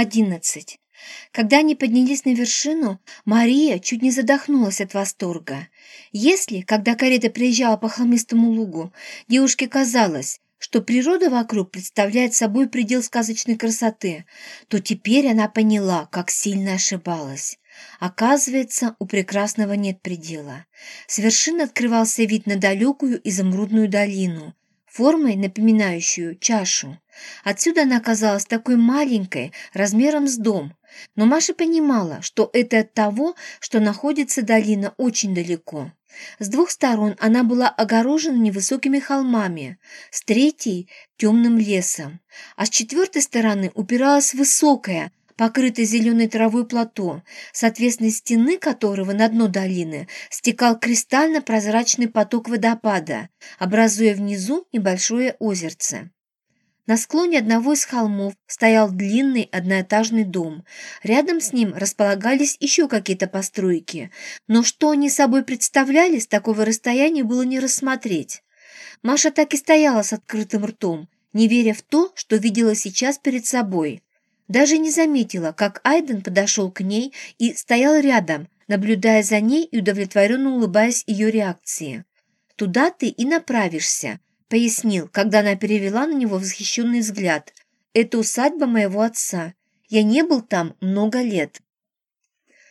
11. Когда они поднялись на вершину, Мария чуть не задохнулась от восторга. Если, когда карета приезжала по холмистому лугу, девушке казалось, что природа вокруг представляет собой предел сказочной красоты, то теперь она поняла, как сильно ошибалась. Оказывается, у прекрасного нет предела. С вершины открывался вид на далекую изумрудную долину, формой напоминающую чашу. Отсюда она казалась такой маленькой, размером с дом, но Маша понимала, что это от того, что находится долина очень далеко. С двух сторон она была огорожена невысокими холмами, с третьей – темным лесом, а с четвертой стороны упиралась высокая, покрытое зеленой травой плато, с отвесной стены которого на дно долины стекал кристально-прозрачный поток водопада, образуя внизу небольшое озерце. На склоне одного из холмов стоял длинный одноэтажный дом. Рядом с ним располагались еще какие-то постройки, но что они собой представляли, с такого расстояния было не рассмотреть. Маша так и стояла с открытым ртом, не веря в то, что видела сейчас перед собой. Даже не заметила, как Айден подошел к ней и стоял рядом, наблюдая за ней и удовлетворенно улыбаясь ее реакции. «Туда ты и направишься», пояснил, когда она перевела на него восхищенный взгляд. «Это усадьба моего отца. Я не был там много лет».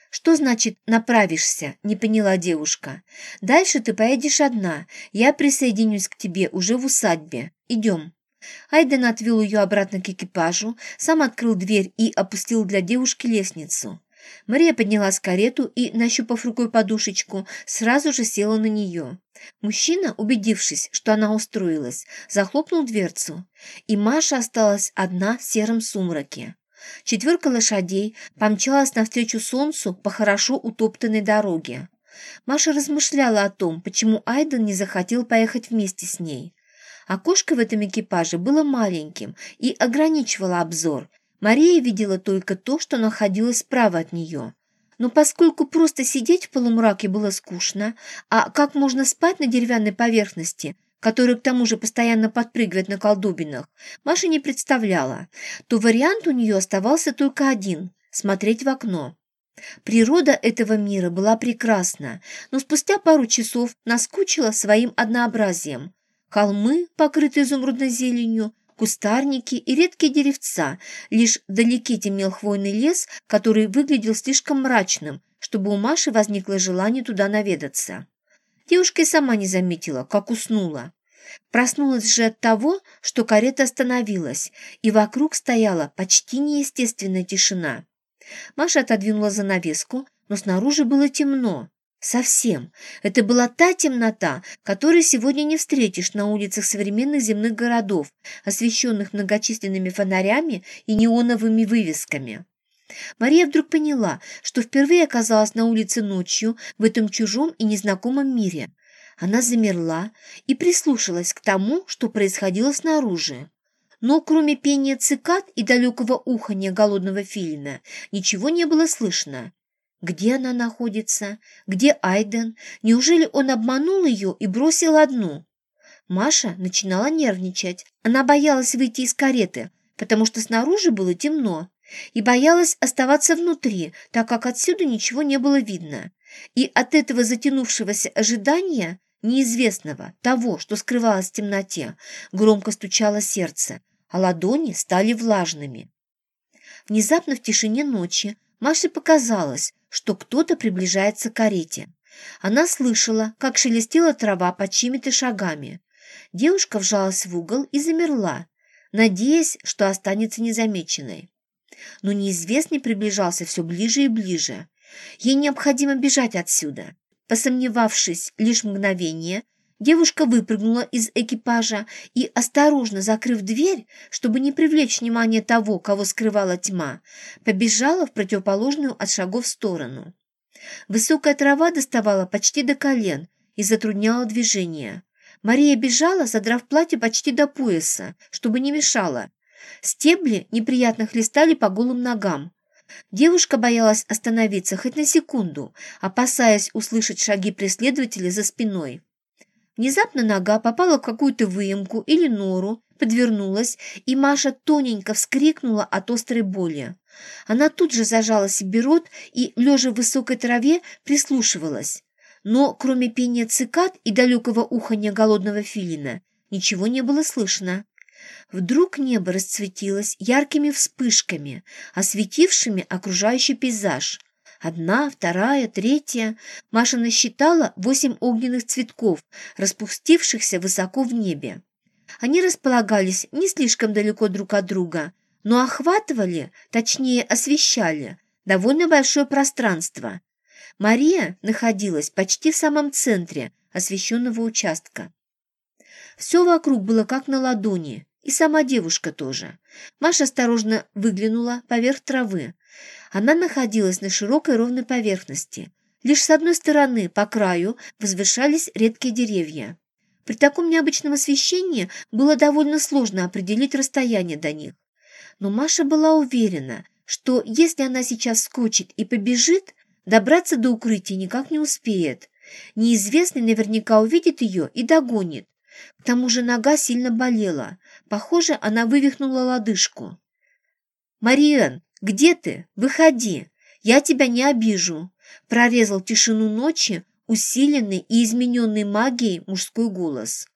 «Что значит «направишься»?» – не поняла девушка. «Дальше ты поедешь одна. Я присоединюсь к тебе уже в усадьбе. Идем». Айден отвел ее обратно к экипажу, сам открыл дверь и опустил для девушки лестницу. Мария поднялась в карету и, нащупав рукой подушечку, сразу же села на нее. Мужчина, убедившись, что она устроилась, захлопнул дверцу, и Маша осталась одна в сером сумраке. Четверка лошадей помчалась навстречу солнцу по хорошо утоптанной дороге. Маша размышляла о том, почему Айден не захотел поехать вместе с ней. Окошко в этом экипаже было маленьким и ограничивало обзор, Мария видела только то, что находилось справа от нее. Но поскольку просто сидеть в полумраке было скучно, а как можно спать на деревянной поверхности, которая к тому же постоянно подпрыгивает на колдобинах, Маша не представляла, то вариант у нее оставался только один – смотреть в окно. Природа этого мира была прекрасна, но спустя пару часов наскучила своим однообразием. Холмы, покрытые изумрудной зеленью, кустарники и редкие деревца, лишь вдалеке темнел хвойный лес, который выглядел слишком мрачным, чтобы у Маши возникло желание туда наведаться. Девушка и сама не заметила, как уснула. Проснулась же от того, что карета остановилась, и вокруг стояла почти неестественная тишина. Маша отодвинула занавеску, но снаружи было темно. Совсем. Это была та темнота, которую сегодня не встретишь на улицах современных земных городов, освещенных многочисленными фонарями и неоновыми вывесками. Мария вдруг поняла, что впервые оказалась на улице ночью в этом чужом и незнакомом мире. Она замерла и прислушалась к тому, что происходило снаружи. Но кроме пения цикад и далекого уханья голодного филина ничего не было слышно. Где она находится? Где Айден? Неужели он обманул ее и бросил одну? Маша начинала нервничать. Она боялась выйти из кареты, потому что снаружи было темно, и боялась оставаться внутри, так как отсюда ничего не было видно. И от этого затянувшегося ожидания, неизвестного, того, что скрывалось в темноте, громко стучало сердце, а ладони стали влажными. Внезапно в тишине ночи Маше показалось, что кто-то приближается к карете. Она слышала, как шелестела трава под чьими-то шагами. Девушка вжалась в угол и замерла, надеясь, что останется незамеченной. Но неизвестный приближался все ближе и ближе. Ей необходимо бежать отсюда. Посомневавшись лишь мгновение, Девушка выпрыгнула из экипажа и, осторожно закрыв дверь, чтобы не привлечь внимание того, кого скрывала тьма, побежала в противоположную от шагов сторону. Высокая трава доставала почти до колен и затрудняла движение. Мария бежала, задрав платье почти до пояса, чтобы не мешало. Стебли неприятно хлестали по голым ногам. Девушка боялась остановиться хоть на секунду, опасаясь услышать шаги преследователя за спиной. Внезапно нога попала в какую-то выемку или нору, подвернулась, и Маша тоненько вскрикнула от острой боли. Она тут же зажала себе рот и, лежа в высокой траве, прислушивалась. Но кроме пения цикад и далекого уханья голодного филина ничего не было слышно. Вдруг небо расцветилось яркими вспышками, осветившими окружающий пейзаж. Одна, вторая, третья. Маша насчитала восемь огненных цветков, распустившихся высоко в небе. Они располагались не слишком далеко друг от друга, но охватывали, точнее освещали, довольно большое пространство. Мария находилась почти в самом центре освещенного участка. Все вокруг было как на ладони, и сама девушка тоже. Маша осторожно выглянула поверх травы. Она находилась на широкой ровной поверхности. Лишь с одной стороны, по краю, возвышались редкие деревья. При таком необычном освещении было довольно сложно определить расстояние до них. Но Маша была уверена, что если она сейчас скочит и побежит, добраться до укрытия никак не успеет. Неизвестный наверняка увидит ее и догонит. К тому же нога сильно болела. Похоже, она вывихнула лодыжку. «Мариэн, где ты? Выходи! Я тебя не обижу!» Прорезал тишину ночи усиленный и измененный магией мужской голос.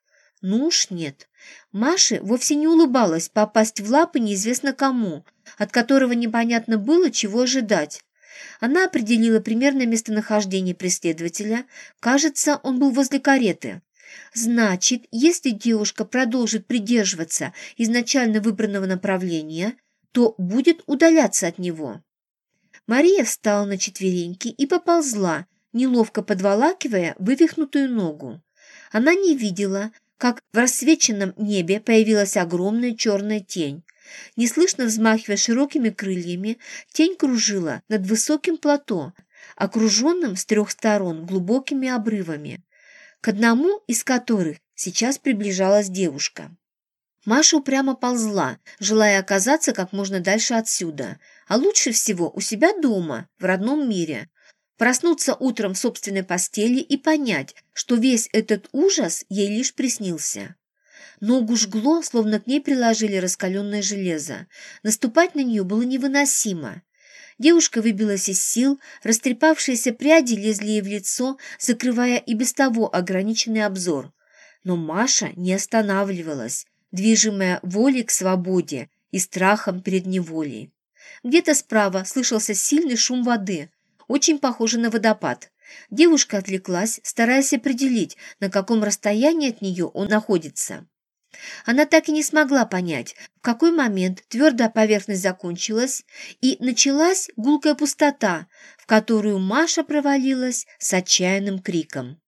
Ну уж нет. Маше вовсе не улыбалась попасть в лапы неизвестно кому, от которого непонятно было, чего ожидать. Она определила примерное местонахождение преследователя. Кажется, он был возле кареты. Значит, если девушка продолжит придерживаться изначально выбранного направления, то будет удаляться от него. Мария встала на четвереньки и поползла, неловко подволакивая вывихнутую ногу. Она не видела, как в рассвеченном небе появилась огромная черная тень. Неслышно взмахивая широкими крыльями, тень кружила над высоким плато, окруженным с трех сторон глубокими обрывами, к одному из которых сейчас приближалась девушка. Маша упрямо ползла, желая оказаться как можно дальше отсюда, а лучше всего у себя дома, в родном мире. Проснуться утром в собственной постели и понять, что весь этот ужас ей лишь приснился. Ногу жгло, словно к ней приложили раскаленное железо. Наступать на нее было невыносимо. Девушка выбилась из сил, растрепавшиеся пряди лезли ей в лицо, закрывая и без того ограниченный обзор. Но Маша не останавливалась, движимая волей к свободе и страхом перед неволей. Где-то справа слышался сильный шум воды, очень похожий на водопад. Девушка отвлеклась, стараясь определить, на каком расстоянии от нее он находится. Она так и не смогла понять, в какой момент твердая поверхность закончилась, и началась гулкая пустота, в которую Маша провалилась с отчаянным криком.